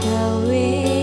away.